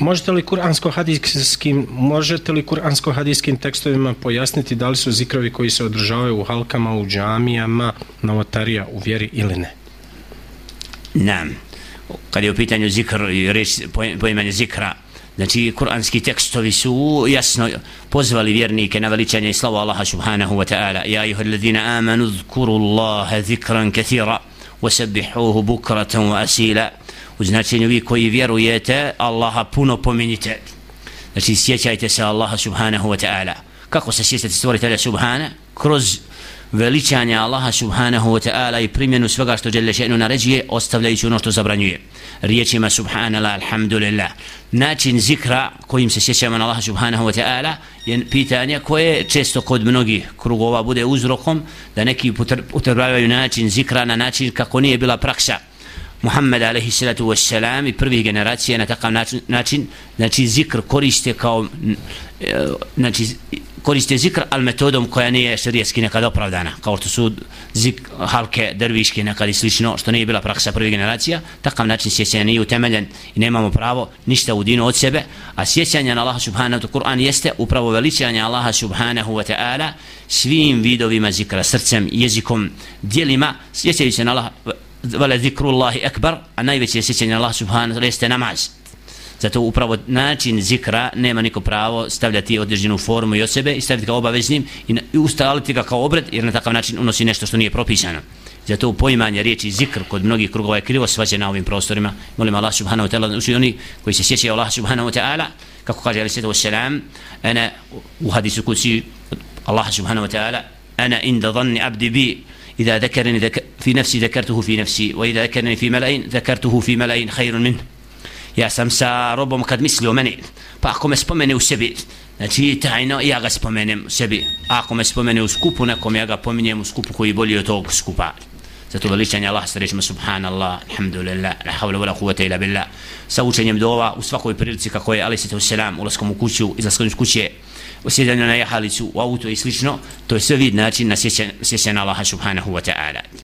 Možete li kuransko-hadijskim možete li kuransko-hadijskim tekstovima pojasniti da li su zikrovi koji se održavaju u halkama, u džamijama, novotarija u vjeri ili ne? Nam. Kad je u pitanju zikr i reč poimanje zikra, znači kuranski tekstovi su jasno pozvali vjernike na veličanje i slavu Allaha subhanahu wa ta'ala. Ja iho alladhina amanu zkuru Allaha zikran kathira wa sabbihuhu bukratan wa asila u značenju vi koji vjerujete Allaha puno pominjite. Znači sjećajte se Allaha subhanahu wa ta'ala. Kako se sjećate stvoritelja subhana? Kroz veličanje Allaha subhanahu wa ta'ala i primjenu svega što žele še'nu naređuje ostavljajući ono što zabranjuje. Riječima subhanallah alhamdulillah. Način zikra kojim se sjećamo na Allaha subhanahu wa ta'ala je pitanje koje često kod mnogih krugova bude uzrokom da neki upotrebljavaju način zikra na način kako nije bila praksa. Muhammed alaihi salatu wassalam i prvih generacija na takav način, način znači zikr koriste kao e, znači koriste zikr al metodom koja nije šarijetski nekad opravdana kao što su zik, halke derviške nekad i slično što nije bila praksa prvih generacija takav način sjećanja nije utemeljen i nemamo pravo ništa u dinu od sebe a sjećanje na Allaha subhanahu wa Kur'an jeste upravo veličanje Allaha subhanahu wa ta'ala svim vidovima zikra srcem, jezikom, dijelima sjećajući se na Allaha vale zikrullahi ekbar, a najveće sjećanje Allah subhanahu wa jeste namaz. Zato upravo način zikra nema niko pravo stavljati određenu formu i od sebe i staviti ga obaveznim i, ustaliti ga kao obred jer na takav način unosi nešto što nije propisano. Zato poimanje riječi zikr kod mnogih krugova je krivo svađe na ovim prostorima. Molim Allah subhanahu wa ta'ala da oni koji se sjećaju Allah subhanahu wa ta'ala kako kaže Ali Svetu Wassalam ana u hadisu kusi Allah subhanahu wa ta'ala ana inda dhanni abdi bi إذا ذكرني ذك في نفسي ذكرته في نفسي وإذا ذكرني في ملأ ذكرته في ملأ خير منه ja sam sa robom kad mislio meni pa ako me spomene u sebi znači tajno ja ga spomenem u sebi a ako me spomene u skupu nekom ja ga pominjem u skupu koji bolji od tog skupa zato veličanje Allah sa rečima subhanallah alhamdulillah la havla wala kuvata ila billah. Sa učenjem dova u svakoj prilici kako je alaih sallatu wasalam ulaskom u kuću izlaskom iz kuće osjedanju na jahalicu u auto i slično to je sve vid način na sjećanje Allaha subhanahu wa ta'ala.